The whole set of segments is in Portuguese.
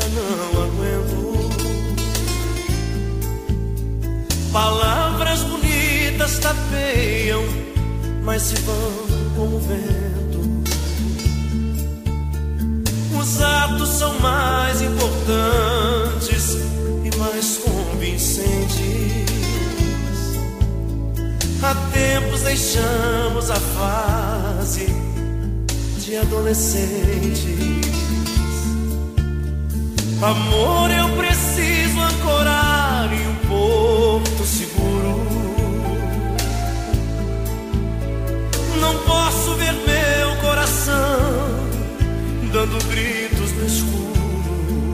já não aguento. Palavras bonitas tapeiam, mas se vão como o vento. Os atos são mais importantes e mais convincentes. Há tempos deixamos a fase de adolescente. Amor, eu preciso ancorar em um porto seguro. Não posso ver meu coração dando gritos no escuro.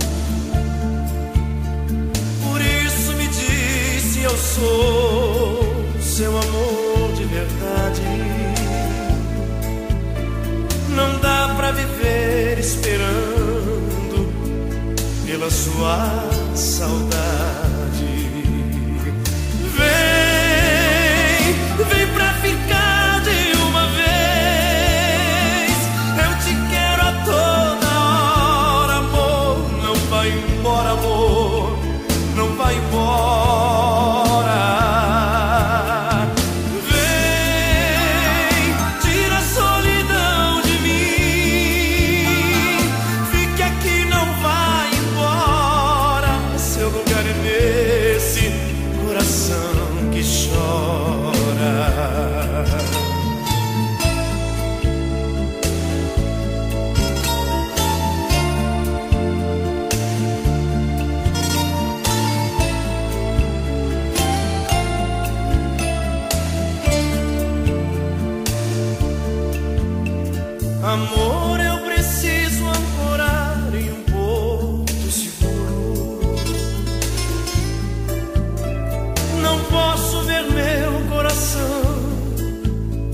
Por isso me disse: Eu sou seu amor de verdade. Não dá pra viver esperando pela sua saudade. Amor, eu preciso ancorar em um porto seguro. Não posso ver meu coração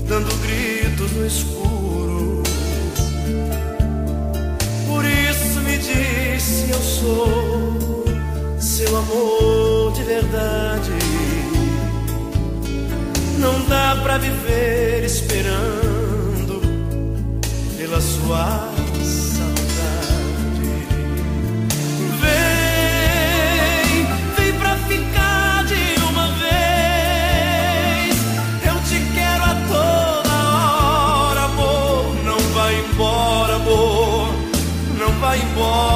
dando gritos no escuro. Por isso me disse: Eu sou seu amor de verdade. Não dá pra viver esperando pela sua saudade. Vem, vem pra ficar de uma vez. Eu te quero a toda hora, amor. Não vai embora, amor. Não vai embora.